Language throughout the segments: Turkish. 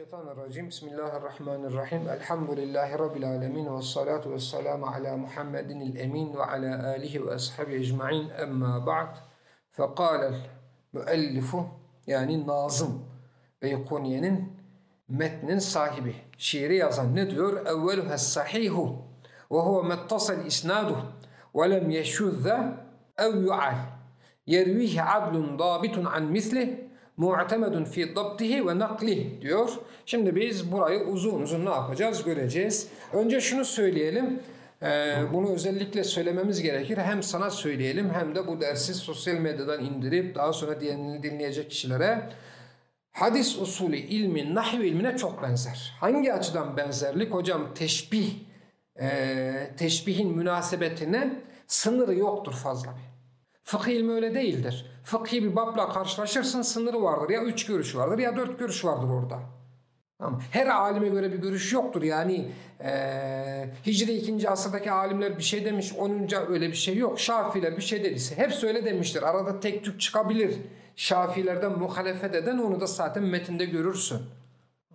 Mineşşeytanirracim. Bismillahirrahmanirrahim. Elhamdülillahi Rabbil alemin. Ve salatu ve selamu ala Muhammedin emin ve ala alihi ve ashabi ecma'in. Emma ba'd. Fekâlel müellifu yani Nazım Beykuniye'nin metnin sahibi. Şiiri yazan ne diyor? Evveluha sahihu ve huve mettasel isnadu ve lem yeşuzze ev yu'al. Yervihi adlun dabitun an mislih mu'temedun fi dabtihi ve naklih diyor. Şimdi biz burayı uzun uzun ne yapacağız göreceğiz. Önce şunu söyleyelim. Ee, bunu özellikle söylememiz gerekir. Hem sana söyleyelim hem de bu dersi sosyal medyadan indirip daha sonra dinleyecek kişilere. Hadis usulü ilmin, nahiv ilmine çok benzer. Hangi açıdan benzerlik? Hocam teşbih, e, teşbihin münasebetine sınırı yoktur fazla bir. Fıkıh ilmi öyle değildir. Fıkhi bir babla karşılaşırsın sınırı vardır. Ya üç görüş vardır ya dört görüş vardır orada. Ama her alime göre bir görüş yoktur. Yani e, Hicri 2. asırdaki alimler bir şey demiş. 10. öyle bir şey yok. Şafiler bir şey dediyse hepsi öyle demiştir. Arada tek tük çıkabilir. Şafilerden muhalefet eden onu da zaten metinde görürsün.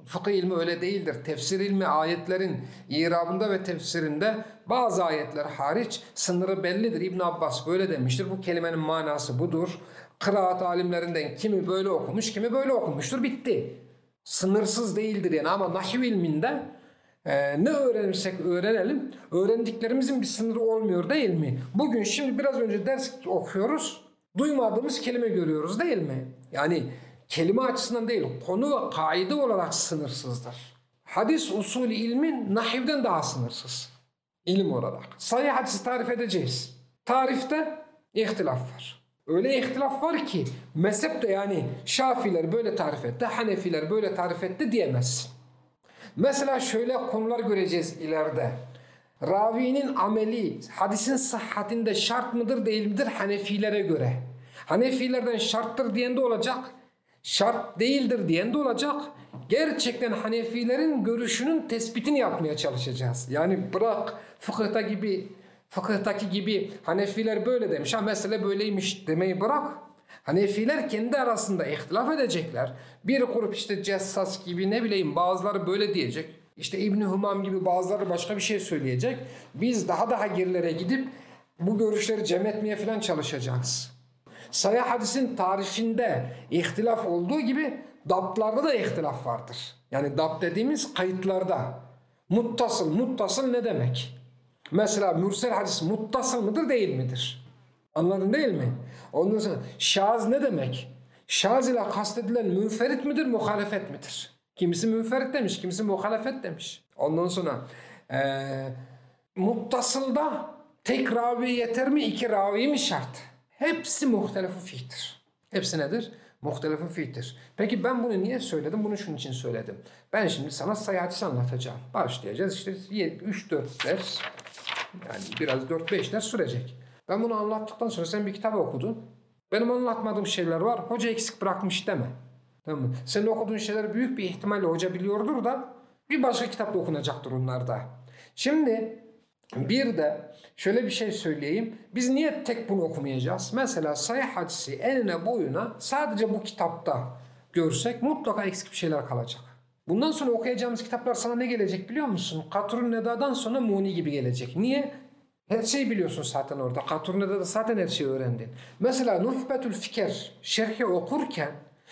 Fıkıh ilmi öyle değildir. Tefsir ilmi ayetlerin irabında ve tefsirinde bazı ayetler hariç sınırı bellidir. İbn Abbas böyle demiştir. Bu kelimenin manası budur. Kıraat alimlerinden kimi böyle okumuş, kimi böyle okumuştur. Bitti. Sınırsız değildir yani ama nahiv ilminde e, ne öğrenirsek öğrenelim. Öğrendiklerimizin bir sınırı olmuyor değil mi? Bugün şimdi biraz önce ders okuyoruz. Duymadığımız kelime görüyoruz değil mi? Yani kelime açısından değil, konu ve kaide olarak sınırsızdır. Hadis usulü ilmin nahivden daha sınırsız. İlim olarak. Sahih hadisi tarif edeceğiz. Tarifte ihtilaf var. Öyle ihtilaf var ki mezhep de yani Şafiler böyle tarif etti, Hanefiler böyle tarif etti diyemezsin. Mesela şöyle konular göreceğiz ileride. Ravinin ameli hadisin sıhhatinde şart mıdır değil midir Hanefilere göre. Hanefilerden şarttır diyen de olacak, şart değildir diyen de olacak. Gerçekten Hanefilerin görüşünün tespitini yapmaya çalışacağız. Yani bırak fıkıhta gibi fıkıhtaki gibi Hanefiler böyle demiş ha mesele böyleymiş demeyi bırak. Hanefiler kendi arasında ihtilaf edecekler. Bir grup işte Cessas gibi ne bileyim bazıları böyle diyecek. İşte İbn Humam gibi bazıları başka bir şey söyleyecek. Biz daha daha gerilere gidip bu görüşleri cem etmeye falan çalışacağız. Sayı hadisin tarifinde ihtilaf olduğu gibi daplarda da ihtilaf vardır. Yani dap dediğimiz kayıtlarda. Muttasıl, muttasıl ne demek? Mesela mürsel hadis muttasıl mıdır değil midir? Anladın değil mi? Ondan sonra şaz ne demek? Şaz ile kastedilen münferit midir, muhalefet midir? Kimisi münferit demiş, kimisi muhalefet demiş. Ondan sonra ee, muttasılda tek ravi yeter mi, iki ravi mi şart? Hepsi muhtelefu fihtir. Hepsi nedir? Muhtelefin fihtir. Peki ben bunu niye söyledim? Bunu şunun için söyledim. Ben şimdi sana sayı hadisi anlatacağım. Başlayacağız işte 3-4 ders. Yani biraz 4-5 ders sürecek. Ben bunu anlattıktan sonra sen bir kitap okudun. Benim anlatmadığım şeyler var. Hoca eksik bırakmış deme. Tamam mı? Senin okuduğun şeyler büyük bir ihtimalle hoca biliyordur da bir başka kitapta okunacaktır onlarda. Şimdi bir de şöyle bir şey söyleyeyim. Biz niye tek bunu okumayacağız? Mesela sayı hadisi enine boyuna sadece bu kitapta görsek mutlaka eksik bir şeyler kalacak. Bundan sonra okuyacağımız kitaplar sana ne gelecek biliyor musun? Katurun Neda'dan sonra Muni gibi gelecek. Niye? Her şeyi biliyorsun zaten orada. Katurun Neda'da zaten her şeyi öğrendin. Mesela Nuhbetül Fikir şerhi okurken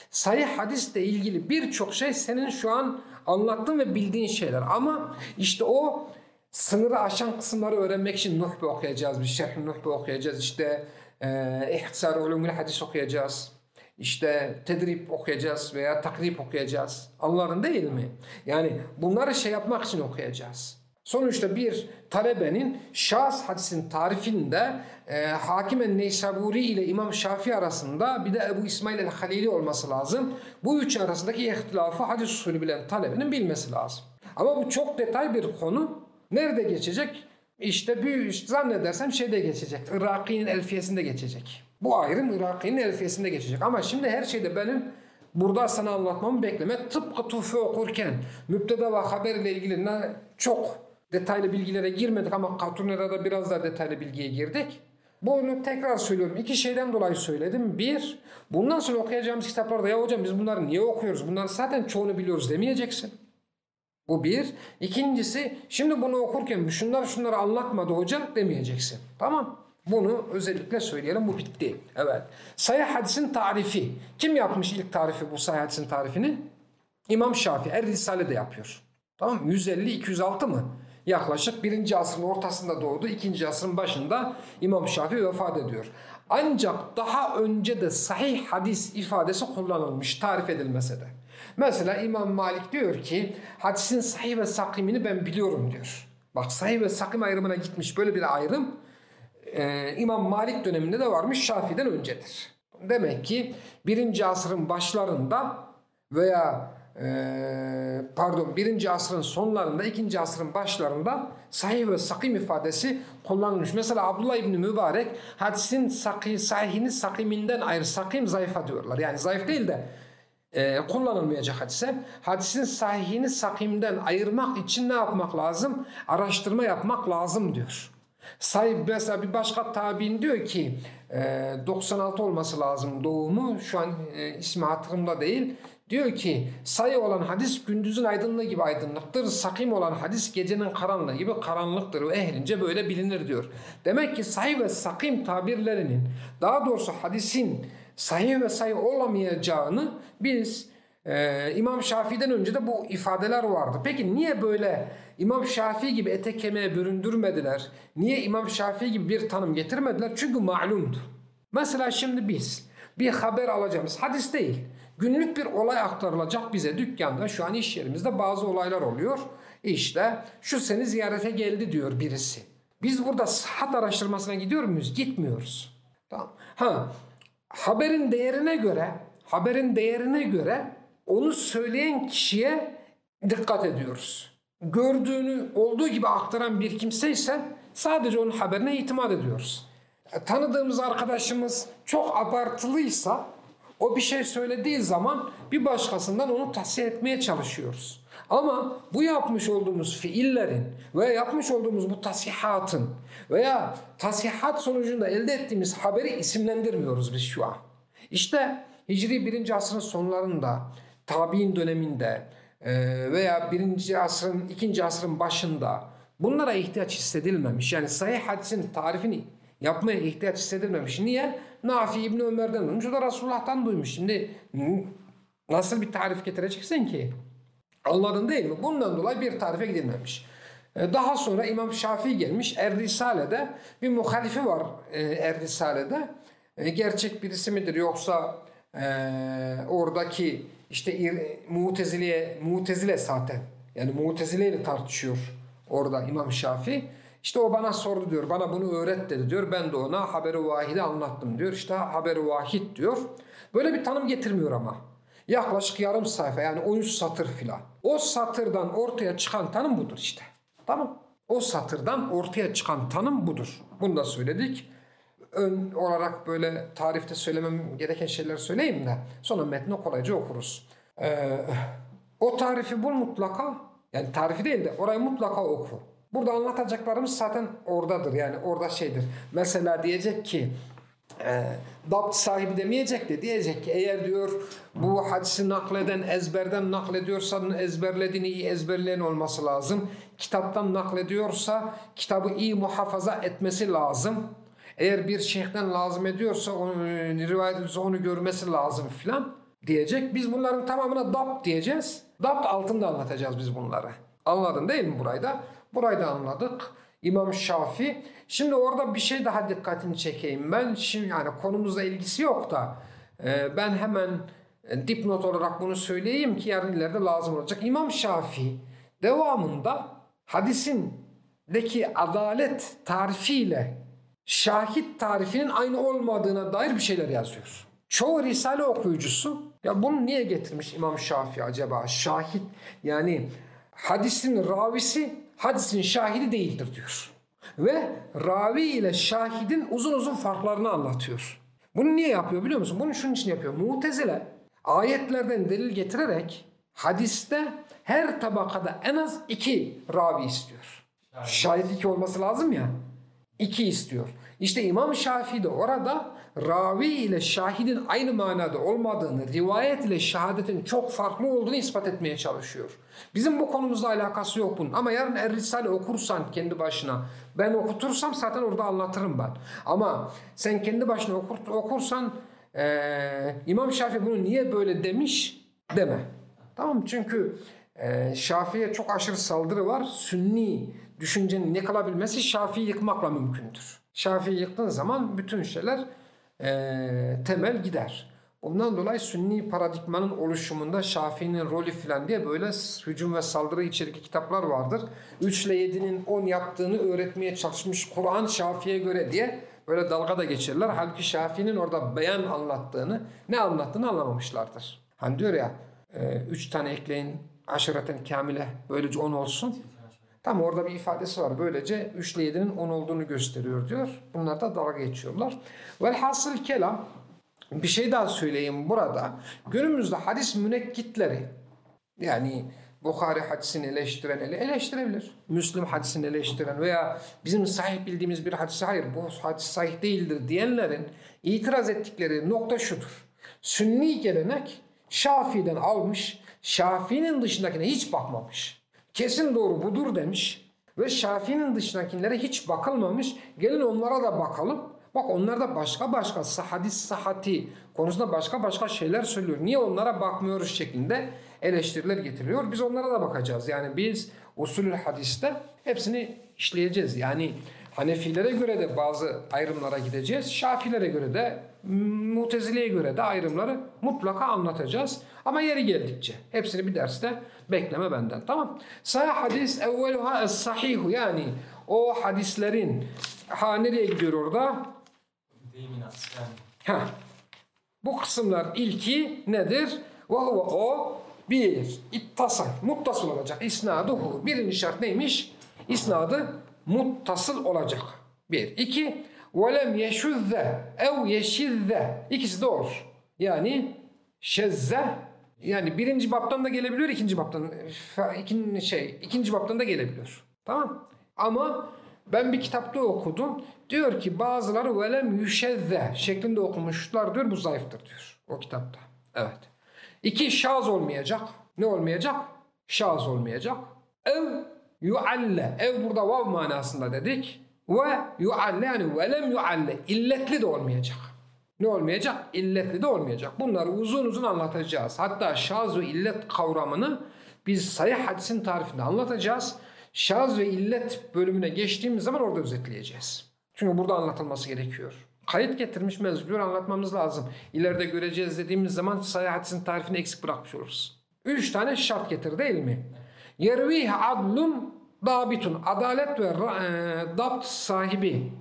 sayı hadisle ilgili birçok şey senin şu an anlattığın ve bildiğin şeyler. Ama işte o sınırı aşan kısımları öğrenmek için Nuhbe okuyacağız. Bir şerh Nuhbe okuyacağız. İşte e, İhtisar Ulumul Hadis okuyacağız. İşte tedrip okuyacağız veya takrip okuyacağız. Anların değil mi? Yani bunları şey yapmak için okuyacağız. Sonuçta bir talebenin şahs hadisin tarifinde e, Hakim Neysaburi ile İmam Şafii arasında bir de Ebu İsmail el-Halili olması lazım. Bu üç arasındaki ihtilafı hadis usulü bilen talebenin bilmesi lazım. Ama bu çok detay bir konu. Nerede geçecek? İşte bir zannedersem şeyde geçecek. Iraki'nin elfiyesinde geçecek. Bu ayrım Iraki'nin elfiyesinde geçecek. Ama şimdi her şeyde benim burada sana anlatmamı bekleme. Tıpkı tufi okurken müpteda ve haber ile ilgili çok detaylı bilgilere girmedik ama Katurnera'da biraz daha detaylı bilgiye girdik. Bunu tekrar söylüyorum. İki şeyden dolayı söyledim. Bir, bundan sonra okuyacağımız kitaplarda ya hocam biz bunları niye okuyoruz? Bunların zaten çoğunu biliyoruz demeyeceksin. Bu bir. İkincisi şimdi bunu okurken şunlar şunları anlatmadı hoca demeyeceksin. Tamam. Bunu özellikle söyleyelim. Bu bitti. Evet. Sayı hadisin tarifi. Kim yapmış ilk tarifi bu sayı hadisin tarifini? İmam Şafii. Er Risale de yapıyor. Tamam 150-206 mı? Yaklaşık birinci asrın ortasında doğdu. ikinci asrın başında İmam Şafii vefat ediyor. Ancak daha önce de sahih hadis ifadesi kullanılmış tarif edilmese de. Mesela İmam Malik diyor ki hadisin sahih ve sakimini ben biliyorum diyor. Bak sahih ve sakim ayrımına gitmiş böyle bir ayrım e, İmam Malik döneminde de varmış Şafii'den öncedir. Demek ki birinci asrın başlarında veya e, pardon birinci asrın sonlarında ikinci asrın başlarında sahih ve sakim ifadesi kullanılmış. Mesela Abdullah İbni Mübarek hadisin sahih, sahihini sakiminden ayrı sakim zayıfa diyorlar. Yani zayıf değil de e, kullanılmayacak hadise. Hadisin sahihini sakimden ayırmak için ne yapmak lazım? Araştırma yapmak lazım diyor. Sahip mesela bir başka tabi'in diyor ki e, 96 olması lazım doğumu. Şu an e, ismi hatırımda değil. Diyor ki sayı olan hadis gündüzün aydınlığı gibi aydınlıktır. Sakim olan hadis gecenin karanlığı gibi karanlıktır ve ehlince böyle bilinir diyor. Demek ki sahih ve sakim tabirlerinin daha doğrusu hadisin sahih ve sayı olamayacağını biz ee, İmam Şafii'den önce de bu ifadeler vardı. Peki niye böyle İmam Şafii gibi ete kemiğe büründürmediler? Niye İmam Şafii gibi bir tanım getirmediler? Çünkü malumdu. Mesela şimdi biz bir haber alacağımız hadis değil. Günlük bir olay aktarılacak bize dükkanda şu an iş yerimizde bazı olaylar oluyor. İşte şu seni ziyarete geldi diyor birisi. Biz burada sıhhat araştırmasına gidiyor muyuz? Gitmiyoruz. Tamam. Ha, haberin değerine göre haberin değerine göre onu söyleyen kişiye dikkat ediyoruz. Gördüğünü olduğu gibi aktaran bir kimse ise sadece onun haberine itimat ediyoruz. Tanıdığımız arkadaşımız çok abartılıysa o bir şey söylediği zaman bir başkasından onu tahsiye etmeye çalışıyoruz. Ama bu yapmış olduğumuz fiillerin veya yapmış olduğumuz bu tasihatın veya tasihat sonucunda elde ettiğimiz haberi isimlendirmiyoruz biz şu an. İşte Hicri 1. asrın sonlarında tabi'in döneminde e, veya birinci asrın, ikinci asrın başında bunlara ihtiyaç hissedilmemiş. Yani sahih hadisin tarifini yapmaya ihtiyaç hissedilmemiş. Niye? Nafi İbni Ömer'den duymuş. O da Resulullah'tan duymuş. Şimdi nasıl bir tarif getireceksin ki? Anladın değil mi? Bundan dolayı bir tarife gidilmemiş. E, daha sonra İmam Şafii gelmiş. Er Risale'de bir muhalifi var e, Er Risale'de. Gerçek birisi midir yoksa oradaki işte Mutezile'ye Mutezile zaten. Yani Mutezile ile tartışıyor orada İmam Şafii. İşte o bana sordu diyor. Bana bunu öğret dedi diyor. Ben de ona haberi vahidi anlattım diyor. İşte haberi vahid diyor. Böyle bir tanım getirmiyor ama. Yaklaşık yarım sayfa yani 13 satır filan. O satırdan ortaya çıkan tanım budur işte. Tamam. O satırdan ortaya çıkan tanım budur. Bunu da söyledik ön olarak böyle tarifte söylemem gereken şeyler söyleyeyim de sonra metni kolayca okuruz. Ee, o tarifi bul mutlaka yani tarifi değil de orayı mutlaka oku. Burada anlatacaklarımız zaten oradadır yani orada şeydir. Mesela diyecek ki e, dapt sahibi demeyecek de diyecek ki eğer diyor bu hadisi nakleden ezberden naklediyorsa ezberlediğini iyi ezberleyen olması lazım. Kitaptan naklediyorsa kitabı iyi muhafaza etmesi lazım eğer bir şeyhten lazım ediyorsa, onu, e, rivayet ediyorsa onu görmesi lazım filan diyecek. Biz bunların tamamına dap diyeceğiz. Dap altında anlatacağız biz bunları. Anladın değil mi burayı da? Burayı da anladık. İmam Şafi. Şimdi orada bir şey daha dikkatini çekeyim ben. Şimdi yani konumuzla ilgisi yok da e, ben hemen e, dipnot olarak bunu söyleyeyim ki yarın ileride lazım olacak. İmam Şafi devamında hadisindeki adalet tarifiyle şahit tarifinin aynı olmadığına dair bir şeyler yazıyor. Çoğu Risale okuyucusu ya bunu niye getirmiş İmam Şafii acaba? Şahit yani hadisin ravisi hadisin şahidi değildir diyor. Ve ravi ile şahidin uzun uzun farklarını anlatıyor. Bunu niye yapıyor biliyor musun? Bunu şunun için yapıyor. Mutezile ayetlerden delil getirerek hadiste her tabakada en az iki ravi istiyor. Şahit iki olması lazım ya. İki istiyor. İşte İmam Şafii de orada ravi ile şahidin aynı manada olmadığını, rivayet ile şehadetin çok farklı olduğunu ispat etmeye çalışıyor. Bizim bu konumuzla alakası yok bunun. Ama yarın Er Risale okursan kendi başına, ben okutursam zaten orada anlatırım ben. Ama sen kendi başına okur, okursan eee, İmam Şafii bunu niye böyle demiş deme. Tamam? Çünkü e, Şafii'ye çok aşırı saldırı var. Sünni düşüncenin yıkılabilmesi Şafii'yi yıkmakla mümkündür. Şafii'yi yıktığın zaman bütün şeyler e, temel gider. Ondan dolayı Sünni paradigmanın oluşumunda Şafii'nin rolü filan diye böyle hücum ve saldırı içerikli kitaplar vardır. 3 ile 7'nin 10 yaptığını öğretmeye çalışmış Kur'an Şafii'ye göre diye böyle dalga da geçirirler. Halbuki Şafii'nin orada beyan anlattığını, ne anlattığını anlamamışlardır. Hani diyor ya, e, üç tane ekleyin aşireten kamile böylece 10 olsun. Tam orada bir ifadesi var. Böylece 3 ile 7'nin 10 olduğunu gösteriyor diyor. Bunlar da dalga geçiyorlar. Velhasıl kelam bir şey daha söyleyeyim burada. Günümüzde hadis münekkitleri yani Bukhari hadisini eleştiren ele eleştirebilir. Müslim hadisini eleştiren veya bizim sahih bildiğimiz bir hadise hayır bu hadis sahih değildir diyenlerin itiraz ettikleri nokta şudur. Sünni gelenek Şafii'den almış, Şafii'nin dışındakine hiç bakmamış. Kesin doğru budur demiş ve Şafii'nin dışındakilere hiç bakılmamış. Gelin onlara da bakalım. Bak onlar da başka başka hadis sahati konusunda başka başka şeyler söylüyor. Niye onlara bakmıyoruz şeklinde eleştiriler getiriliyor. Biz onlara da bakacağız. Yani biz usulü hadiste hepsini işleyeceğiz. Yani Hanefilere göre de bazı ayrımlara gideceğiz. Şafilere göre de Mutezile'ye göre de ayrımları mutlaka anlatacağız. Ama yeri geldikçe. Hepsini bir derste bekleme benden. Tamam. Sahih hadis evveluha es-sahihu yani o hadislerin ha nereye gidiyor orada? Ha. Bu kısımlar ilki nedir? Ve huve o bir ittasal, muttasıl olacak. İsnaduhu. Birinci şart neymiş? İsnadı muttasıl olacak. Bir. İki. Velem yeşüzze ev yeşizze. İkisi de olur. Yani şezze yani birinci baptan da gelebiliyor, ikinci baptan ikinci şey, ikinci baptan da gelebiliyor. Tamam? Ama ben bir kitapta okudum. Diyor ki bazıları velem yüşezze şeklinde okumuşlar diyor. Bu zayıftır diyor o kitapta. Evet. İki şaz olmayacak. Ne olmayacak? Şaz olmayacak. Ev yualle. Ev burada vav manasında dedik. Ve yualle yani velem yualle. illetli de olmayacak. Ne olmayacak? İlletli de olmayacak. Bunları uzun uzun anlatacağız. Hatta şaz ve illet kavramını biz sayı hadisin tarifinde anlatacağız. Şaz ve illet bölümüne geçtiğimiz zaman orada özetleyeceğiz. Çünkü burada anlatılması gerekiyor. Kayıt getirmiş mezgür anlatmamız lazım. İleride göreceğiz dediğimiz zaman sayı hadisin tarifini eksik bırakmış oluruz. Üç tane şart getir değil mi? Yervih adlun dabitun. Adalet ve e, dapt sahibi.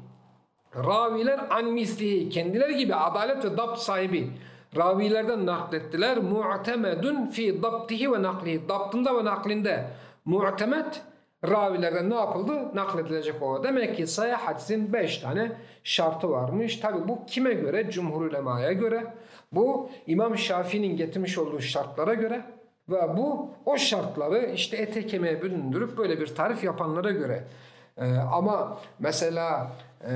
Raviler an mislihi. Kendileri gibi adalet ve dapt sahibi. Ravilerden naklettiler. Mu'temedun fi daptihi ve naklihi. Daptında ve naklinde. Mu'temet ravilerden ne yapıldı? Nakledilecek o. Demek ki sayı hadisin 5 tane şartı varmış. Tabi bu kime göre? Cumhur ulemaya göre. Bu İmam Şafii'nin getirmiş olduğu şartlara göre. Ve bu o şartları işte ete kemiğe büründürüp böyle bir tarif yapanlara göre. Ee, ama mesela e,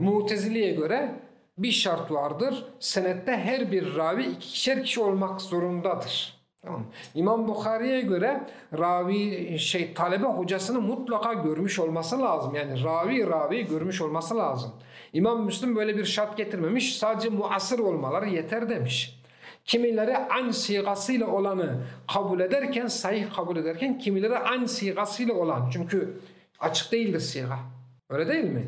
Mutezile'ye göre bir şart vardır. Senette her bir ravi ikişer kişi olmak zorundadır. Tamam. İmam Bukhari'ye göre ravi şey talebe hocasını mutlaka görmüş olması lazım. Yani ravi ravi görmüş olması lazım. İmam Müslim böyle bir şart getirmemiş. Sadece muasır olmaları yeter demiş. Kimileri an sigasıyla olanı kabul ederken, sahih kabul ederken kimileri an sigasıyla olan. Çünkü açık değildir siga. Öyle değil mi?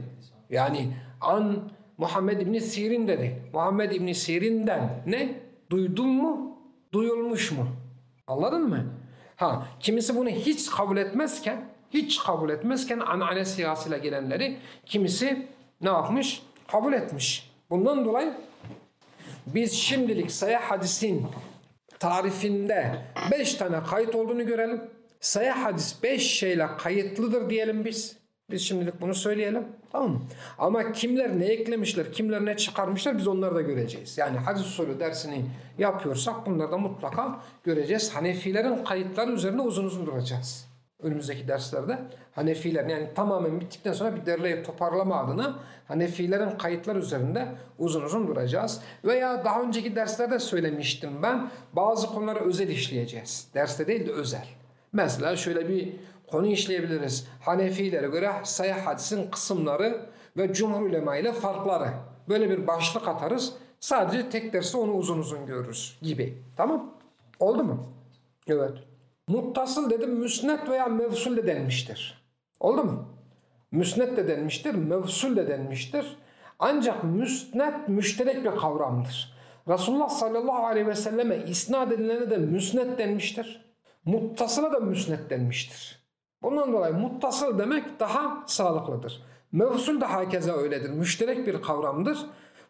Yani an Muhammed İbni Sirin dedi. Muhammed İbni Sirin'den ne? Duydun mu? Duyulmuş mu? Anladın mı? Ha, kimisi bunu hiç kabul etmezken, hiç kabul etmezken anane sigasıyla gelenleri kimisi ne yapmış? Kabul etmiş. Bundan dolayı biz şimdilik sayı hadisin tarifinde 5 tane kayıt olduğunu görelim. Sayı hadis 5 şeyle kayıtlıdır diyelim biz. Biz şimdilik bunu söyleyelim. Tamam mı? Ama kimler ne eklemişler, kimler ne çıkarmışlar biz onları da göreceğiz. Yani hadis usulü dersini yapıyorsak bunları da mutlaka göreceğiz. Hanefilerin kayıtları üzerine uzun uzun duracağız. Önümüzdeki derslerde. Hanefiler yani tamamen bittikten sonra bir derleyip toparlama adına Hanefilerin kayıtlar üzerinde uzun uzun duracağız. Veya daha önceki derslerde söylemiştim ben bazı konuları özel işleyeceğiz. Derste değil de özel. Mesela şöyle bir konu işleyebiliriz. Hanefilere göre sayı hadisin kısımları ve cumhur ulema ile farkları. Böyle bir başlık atarız. Sadece tek derste onu uzun uzun görürüz gibi. Tamam? Oldu mu? Evet. Muttasıl dedim müsnet veya mevsul de denmiştir. Oldu mu? Müsnet de denmiştir, mevsul de denmiştir. Ancak müsnet müşterek bir kavramdır. Resulullah sallallahu aleyhi ve selleme isnat edilene de müsnet denmiştir. Muttasıla da müsnet denmiştir. Bundan dolayı muttasıl demek daha sağlıklıdır. Mevsul de hakeza öyledir. Müşterek bir kavramdır.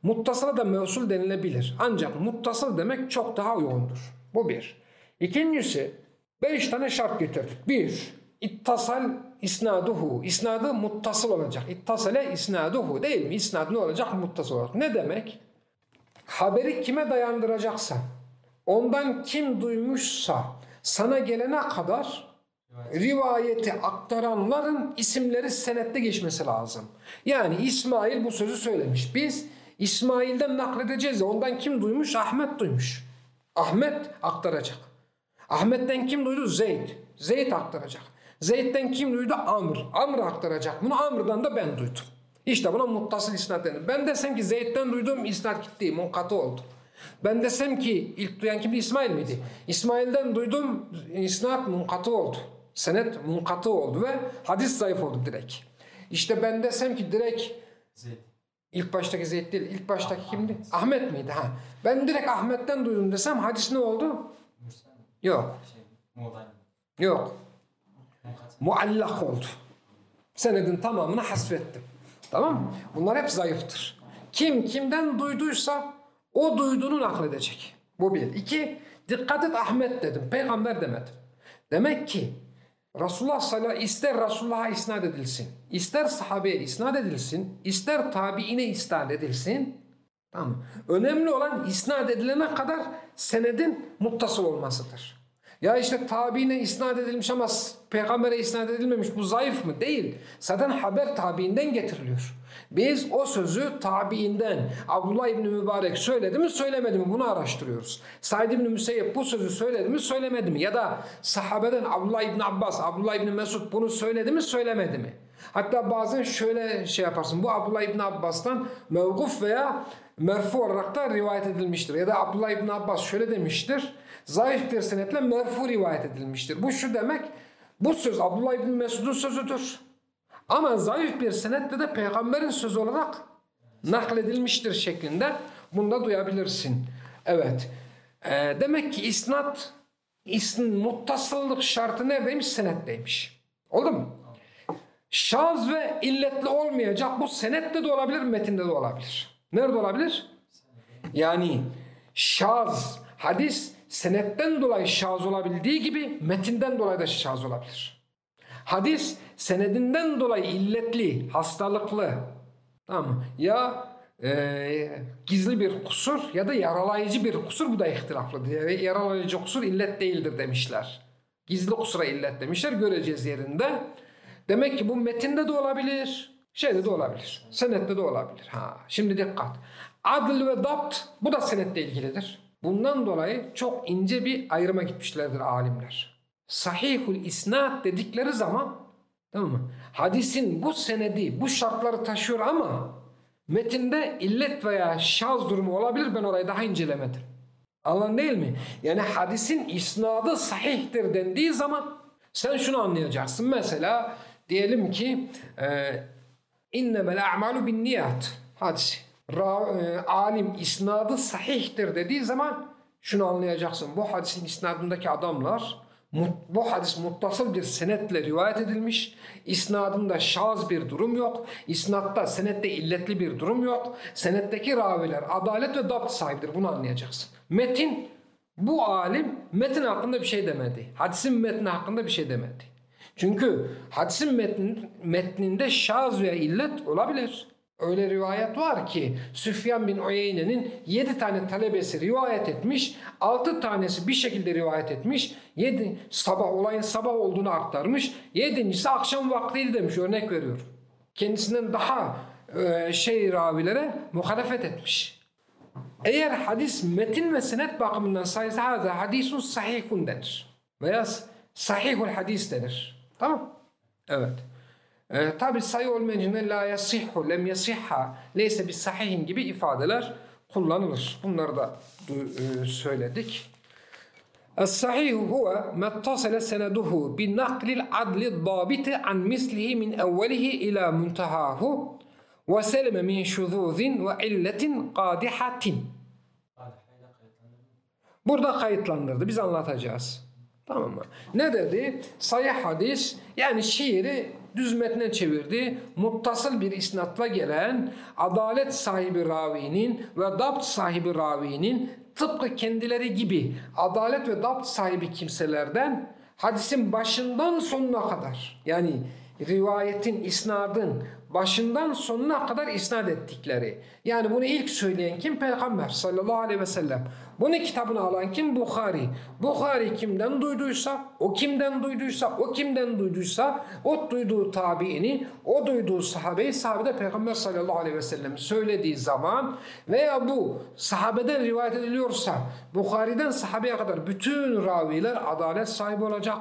Muttasıla da mevsul denilebilir. Ancak muttasıl demek çok daha uygundur. Bu bir. İkincisi beş tane şart getirdik. Bir, ittasal isnaduhu. İsnadı muttasıl olacak. İttasale isnaduhu değil mi? İsnad ne olacak? Muttasıl olacak. Ne demek? Haberi kime dayandıracaksan, ondan kim duymuşsa sana gelene kadar rivayeti aktaranların isimleri senette geçmesi lazım. Yani İsmail bu sözü söylemiş. Biz İsmail'den nakledeceğiz. Ondan kim duymuş? Ahmet duymuş. Ahmet aktaracak. Ahmet'ten kim duydu? Zeyd. Zeyd aktaracak. Zeyd'den kim duydu? Amr. Amr aktaracak. Bunu Amr'dan da ben duydum. İşte buna muttasıl isnat denir. Ben desem ki Zeyd'den duyduğum isnat gitti. Munkatı oldu. Ben desem ki ilk duyan kimdi? İsmail miydi? İsmail'den duydum isnat munkatı oldu. Senet munkatı oldu ve hadis zayıf oldu direkt. İşte ben desem ki direkt Zeyd. ilk baştaki Zeyd değil, ilk baştaki kimdi? Ahmet miydi? Ha. Ben direkt Ahmet'ten duydum desem hadis ne oldu? Mürsel. Yok. Şey. Yok. Muallak oldu. Senedin tamamını hasfettim. Tamam mı? Bunlar hep zayıftır. Kim kimden duyduysa o duyduğunu nakledecek. Bu bir. İki, dikkat et Ahmet dedim. Peygamber demedim. Demek ki Resulullah sallallahu aleyhi ister Resulullah'a isnat edilsin, ister sahabeye isnat edilsin, ister tabiine isnat edilsin. Tamam? Önemli olan isnat edilene kadar senedin muttasıl olmasıdır. Ya işte tabiine isnat edilmiş ama peygambere isnat edilmemiş bu zayıf mı? Değil. Zaten haber tabiinden getiriliyor. Biz o sözü tabiinden Abdullah İbni Mübarek söyledi mi söylemedi mi bunu araştırıyoruz. Said İbni Müseyyep bu sözü söyledi mi söylemedi mi? Ya da sahabeden Abdullah İbni Abbas, Abdullah İbni Mesud bunu söyledi mi söylemedi mi? Hatta bazen şöyle şey yaparsın. Bu Abdullah İbni Abbas'tan mevkuf veya merfu olarak da rivayet edilmiştir. Ya da Abdullah İbni Abbas şöyle demiştir. Zayıf bir senetle merfu rivayet edilmiştir. Bu şu demek. Bu söz Abdullah İbni Mesud'un sözüdür. Ama zayıf bir senetle de peygamberin sözü olarak nakledilmiştir şeklinde bunu da duyabilirsin. Evet. Ee, demek ki isnat isn, muttasıllık şartı neredeymiş? Senetteymiş. Oldu mu? Şaz ve illetli olmayacak. Bu senette de olabilir, metinde de olabilir. Nerede olabilir? Yani şaz, hadis senetten dolayı şaz olabildiği gibi metinden dolayı da şaz olabilir. Hadis senedinden dolayı illetli, hastalıklı. Tamam mı? Ya e, gizli bir kusur ya da yaralayıcı bir kusur bu da ihtilaflıdır. Yani yaralayıcı kusur illet değildir demişler. Gizli kusura illet demişler göreceğiz yerinde. Demek ki bu metinde de olabilir, şeyde de olabilir, senette de olabilir. Ha, şimdi dikkat. Adl ve dapt bu da senetle ilgilidir. Bundan dolayı çok ince bir ayrıma gitmişlerdir alimler. Sahihul isnat dedikleri zaman tamam mı? Hadisin bu senedi, bu şartları taşıyor ama metinde illet veya şaz durumu olabilir. Ben orayı daha incelemedim. Anladın değil mi? Yani hadisin isnadı sahihtir dendiği zaman sen şunu anlayacaksın. Mesela diyelim ki e, innemel a'malu bin niyat hadisi. Ra, e, alim isnadı sahihtir dediği zaman şunu anlayacaksın. Bu hadisin isnadındaki adamlar bu hadis muttasıl bir senetle rivayet edilmiş. İsnadında şaz bir durum yok. İsnatta senette illetli bir durum yok. Senetteki raviler adalet ve dapt sahibidir. Bunu anlayacaksın. Metin bu alim metin hakkında bir şey demedi. Hadisin metni hakkında bir şey demedi. Çünkü hadisin metnin, metninde şaz veya illet olabilir. Öyle rivayet var ki Süfyan bin Uyeyne'nin 7 tane talebesi rivayet etmiş. 6 tanesi bir şekilde rivayet etmiş. 7 sabah olayın sabah olduğunu aktarmış. 7.si akşam vaktiydi demiş örnek veriyorum. Kendisinden daha e, şey ravilere muhalefet etmiş. Eğer hadis metin ve senet bakımından sayısı haza hadisun sahihun denir. Veya sahihul hadis denir. Tamam? Evet. Ee, Tabi sayı olmayınca la yasihhu, lem yasihha, leyse bir sahihin gibi ifadeler kullanılır. Bunları da du- e, söyledik. الصحيح هو ما اتصل سنده بنقل العدل الضابط عن مثله من أوله إلى منتهاه وسلم من شذوذ وعلة قادحة Fatiha ile kayıtlanır. Burada kayıtlandırdı. Biz anlatacağız. Tamam mı? Ne dedi? Sayı hadis yani şiiri düz metne çevirdi. Muttasıl bir isnatla gelen adalet sahibi ravinin ve dapt sahibi ravinin tıpkı kendileri gibi adalet ve dapt sahibi kimselerden hadisin başından sonuna kadar yani rivayetin, isnadın başından sonuna kadar isnat ettikleri. Yani bunu ilk söyleyen kim? Peygamber sallallahu aleyhi ve sellem. Bunu kitabına alan kim? Bukhari. Bukhari kimden duyduysa, o kimden duyduysa, o kimden duyduysa, o duyduğu tabiini, o duyduğu sahabeyi, sahabede Peygamber sallallahu aleyhi ve sellem söylediği zaman veya bu sahabeden rivayet ediliyorsa, Bukhari'den sahabeye kadar bütün raviler adalet sahibi olacak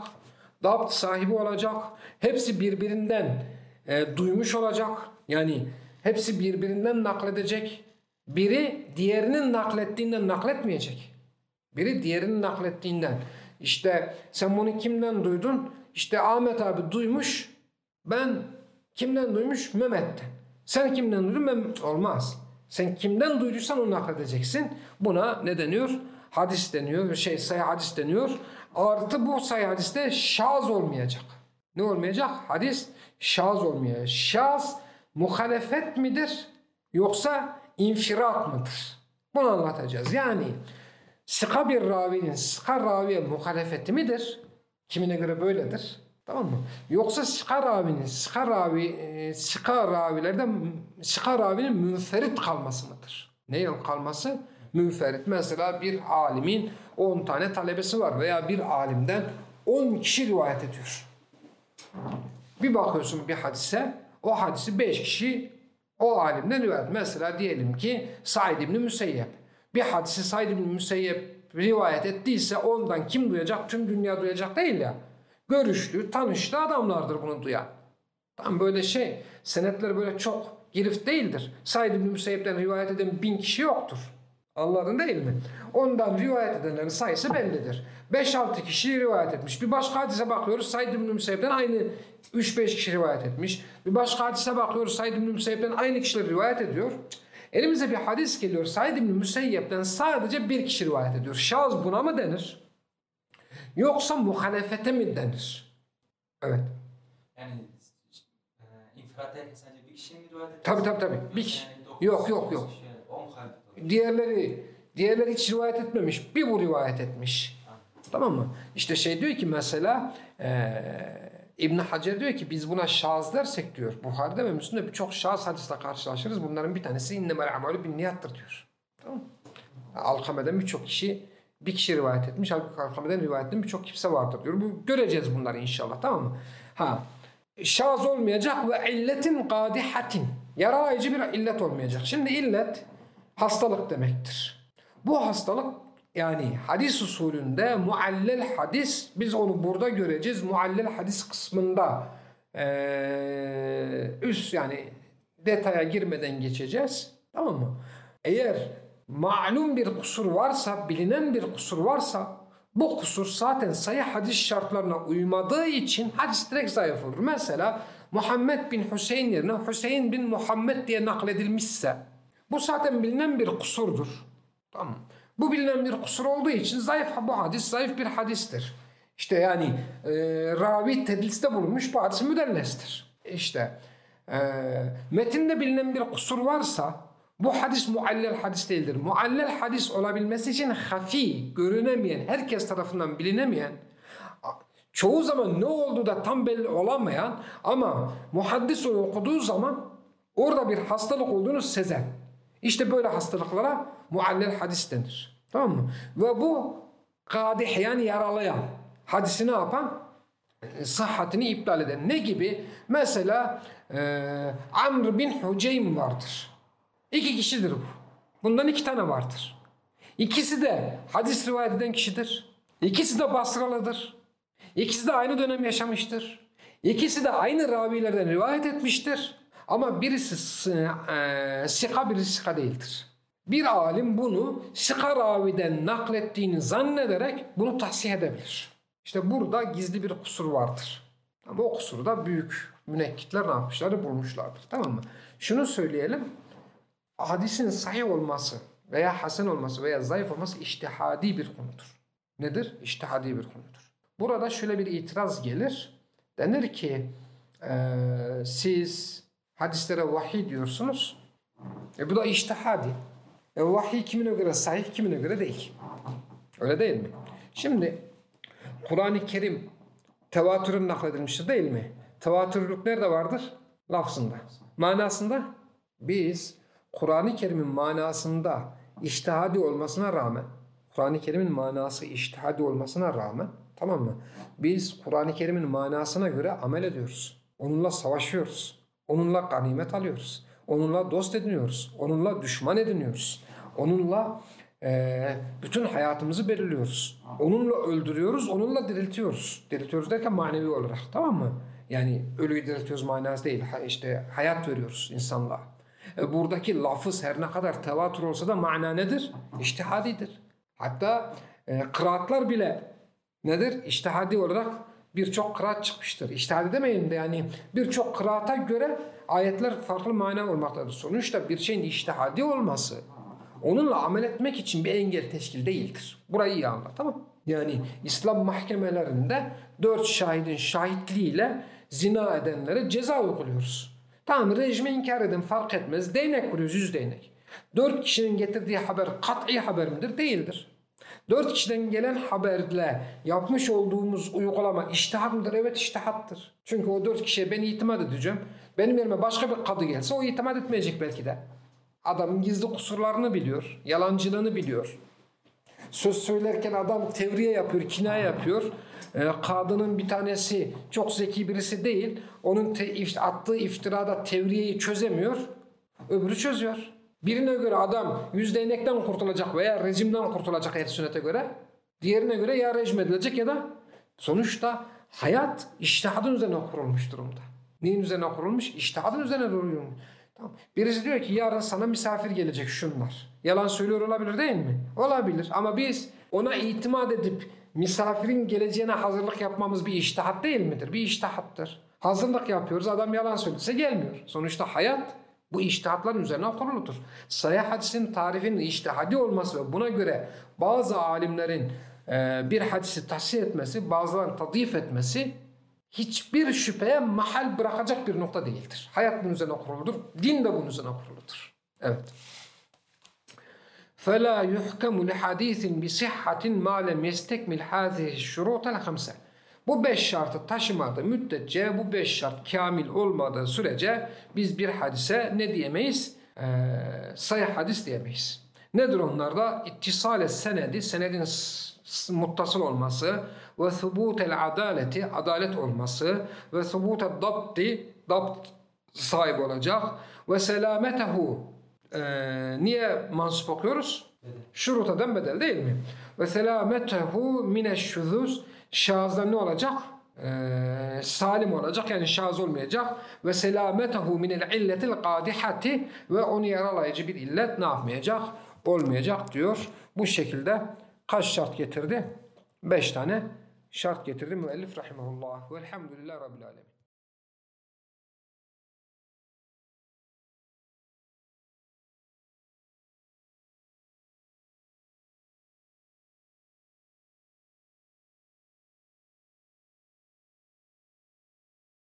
dapt sahibi olacak. Hepsi birbirinden e, duymuş olacak. Yani hepsi birbirinden nakledecek. Biri diğerinin naklettiğinden nakletmeyecek. Biri diğerinin naklettiğinden. İşte sen bunu kimden duydun? İşte Ahmet abi duymuş. Ben kimden duymuş? Mehmet'ten. Sen kimden duydun? Mehmet. Olmaz. Sen kimden duyduysan onu nakledeceksin. Buna ne deniyor? Hadis deniyor. Şey sayı hadis deniyor. Artı bu sayı hadiste şaz olmayacak. Ne olmayacak? Hadis şaz olmayacak. Şaz muhalefet midir? Yoksa infirat mıdır? Bunu anlatacağız. Yani sıka bir ravinin sıka raviye muhalefeti midir? Kimine göre böyledir. Tamam mı? Yoksa sıka ravinin sıka ravi e, sıka ravilerden sıka ravinin münferit kalması mıdır? Neyin kalması? Münferit. Mesela bir alimin 10 tane talebesi var veya bir alimden 10 kişi rivayet ediyor. Bir bakıyorsun bir hadise, o hadisi 5 kişi o alimden rivayet. Mesela diyelim ki Said İbni Müseyyep. Bir hadisi Said İbni Müseyyep rivayet ettiyse ondan kim duyacak? Tüm dünya duyacak değil ya. Görüştü, tanıştı adamlardır bunu duyan. Tam böyle şey, senetler böyle çok girift değildir. Said İbni Müseyyep'ten rivayet eden bin kişi yoktur. Anladın değil mi? Ondan rivayet edenlerin sayısı bellidir. 5-6 kişi rivayet etmiş. Bir başka hadise bakıyoruz Said İbni Müseyyep'ten aynı 3-5 kişi rivayet etmiş. Bir başka hadise bakıyoruz Said İbni Müseyyep'ten aynı kişiler rivayet ediyor. Elimize bir hadis geliyor Said İbni Müseyyep'ten sadece bir kişi rivayet ediyor. Şaz buna mı denir? Yoksa muhalefete mi denir? Evet. Yani e, sadece bir kişi mi rivayet ediyor? Tabii, tabii, tabii. Bir kişi. dokuz, Yok, yok, yok. kişi, O muhalefet oluyor. Diğerleri diğerleri hiç rivayet etmemiş. Bir bu rivayet etmiş. Tamam mı? İşte şey diyor ki mesela eee İbn Hacer diyor ki biz buna şaz dersek diyor. Buhari'de ve Müslim'de birçok şaz hadisle karşılaşırız. Bunların bir tanesi innemel amelü bin niyattır diyor. Tamam mı? Alkame'den birçok kişi bir kişi rivayet etmiş. Halbuki Alkame'den rivayet eden birçok kimse vardır diyor. Bu, göreceğiz bunları inşallah tamam mı? Ha. Şaz olmayacak ve illetin kadihatin. Yaralayıcı bir illet olmayacak. Şimdi illet hastalık demektir. Bu hastalık yani hadis usulünde muallel hadis biz onu burada göreceğiz. Muallel hadis kısmında eee, üst yani detaya girmeden geçeceğiz. Tamam mı? Eğer malum bir kusur varsa, bilinen bir kusur varsa bu kusur zaten sayı hadis şartlarına uymadığı için hadis direkt zayıf olur. Mesela Muhammed bin Hüseyin yerine Hüseyin bin Muhammed diye nakledilmişse bu zaten bilinen bir kusurdur. Tamam. Bu bilinen bir kusur olduğu için zayıf bu hadis zayıf bir hadistir. İşte yani e, ravi tedliste bulunmuş bu hadis müdellestir. İşte e, metinde bilinen bir kusur varsa bu hadis muallel hadis değildir. Muallel hadis olabilmesi için hafi, görünemeyen, herkes tarafından bilinemeyen, çoğu zaman ne olduğu da tam belli olamayan ama muhaddis onu okuduğu zaman Orada bir hastalık olduğunu sezen. İşte böyle hastalıklara muallel hadis denir. Tamam mı? Ve bu kadih yani yaralayan hadisi ne yapan? E, Sıhhatini iptal eden. Ne gibi? Mesela e, Amr bin Huceym vardır. İki kişidir bu. Bundan iki tane vardır. İkisi de hadis rivayet eden kişidir. İkisi de Basralıdır. İkisi de aynı dönem yaşamıştır. İkisi de aynı ravilerden rivayet etmiştir. Ama birisi e, sika birisi sika değildir. Bir alim bunu sika raviden naklettiğini zannederek bunu tahsih edebilir. İşte burada gizli bir kusur vardır. Ama o kusuru da büyük münekkitler ne yapmışlar? Bulmuşlardır. Tamam mı? Şunu söyleyelim. Hadisin sahih olması veya hasen olması veya zayıf olması iştihadi bir konudur. Nedir? İştihadi bir konudur. Burada şöyle bir itiraz gelir. Denir ki eee, siz hadislere vahiy diyorsunuz. E bu da iştihadi. E vahiy kimine göre sahih kimine göre değil. Öyle değil mi? Şimdi Kur'an-ı Kerim tevatürün nakledilmiştir değil mi? Tevatürlük nerede vardır? Lafzında. Manasında biz Kur'an-ı Kerim'in manasında iştihadi olmasına rağmen Kur'an-ı Kerim'in manası iştihadi olmasına rağmen tamam mı? Biz Kur'an-ı Kerim'in manasına göre amel ediyoruz. Onunla savaşıyoruz. Onunla ganimet alıyoruz. Onunla dost ediniyoruz. Onunla düşman ediniyoruz. Onunla eee, bütün hayatımızı belirliyoruz. Onunla öldürüyoruz, onunla diriltiyoruz. Diriltiyoruz derken manevi olarak tamam mı? Yani ölüyü diriltiyoruz manası değil. Ha, işte hayat veriyoruz insanlığa. E, buradaki lafız her ne kadar tevatür olsa da mana nedir? İçtihadidir. Hatta e, kıraatlar bile nedir? İçtihadi olarak birçok kıraat çıkmıştır. İçtihadi demeyin de yani birçok kıraata göre ayetler farklı mana olmaktadır. Sonuçta bir şeyin içtihadi olması onunla amel etmek için bir engel teşkil değildir. Burayı iyi anla tamam Yani İslam mahkemelerinde dört şahidin şahitliğiyle zina edenlere ceza uyguluyoruz. Tamam rejime inkar edin fark etmez. Değnek vuruyoruz yüz değnek. Dört kişinin getirdiği haber kat'i haber midir? Değildir. Dört kişiden gelen haberle yapmış olduğumuz uygulama iştihat mıdır? Evet iştihattır. Çünkü o dört kişiye ben itimat edeceğim. Benim yerime başka bir kadı gelse o itimat etmeyecek belki de. Adamın gizli kusurlarını biliyor. Yalancılığını biliyor. Söz söylerken adam tevriye yapıyor, kinaye yapıyor. Ee, kadının bir tanesi çok zeki birisi değil. Onun te- ift- attığı iftirada tevriyeyi çözemiyor. Öbürü çözüyor. Birine göre adam yüz değnekten kurtulacak veya rejimden kurtulacak ehl sünnete göre. Diğerine göre ya rejim edilecek ya da sonuçta hayat iştihadın üzerine kurulmuş durumda. Neyin üzerine kurulmuş? İştihadın üzerine kurulmuş. Tamam. Birisi diyor ki yarın sana misafir gelecek şunlar. Yalan söylüyor olabilir değil mi? Olabilir ama biz ona itimat edip misafirin geleceğine hazırlık yapmamız bir iştihat değil midir? Bir iştihattır. Hazırlık yapıyoruz adam yalan söylese gelmiyor. Sonuçta hayat bu iştihatların üzerine kuruludur. Sayı hadisin tarifinin iştihadi olması ve buna göre bazı alimlerin e, bir hadisi tahsil etmesi, bazılarının tadif etmesi hiçbir şüpheye mahal bırakacak bir nokta değildir. Hayat bunun üzerine kuruludur. Din de bunun üzerine kuruludur. Evet. فَلَا يُحْكَمُ لِحَد۪يثٍ بِصِحَّةٍ مَا لَمْ يَسْتَكْمِلْ هَذِهِ الشُّرُوطَ الْخَمْسَ bu beş şartı taşımadığı müddetçe, bu beş şart kamil olmadığı sürece biz bir hadise ne diyemeyiz? Ee, sayı hadis diyemeyiz. Nedir onlar da? İttisale senedi, senedin muttasıl olması ve thubutel adaleti, adalet olması ve thubutel dabti, dabt sahibi olacak ve selametehu ee, niye mansup okuyoruz? Şurutadan bedel değil mi? Ve selametehu mineşşuzuz şazdan ne olacak? Ee, salim olacak yani şaz olmayacak ve selametehu minel illetil kadihati ve onu yaralayıcı bir illet ne yapmayacak? Olmayacak diyor. Bu şekilde kaç şart getirdi? Beş tane şart getirdi müellif rahimahullah. Velhamdülillah Rabbil Alemin.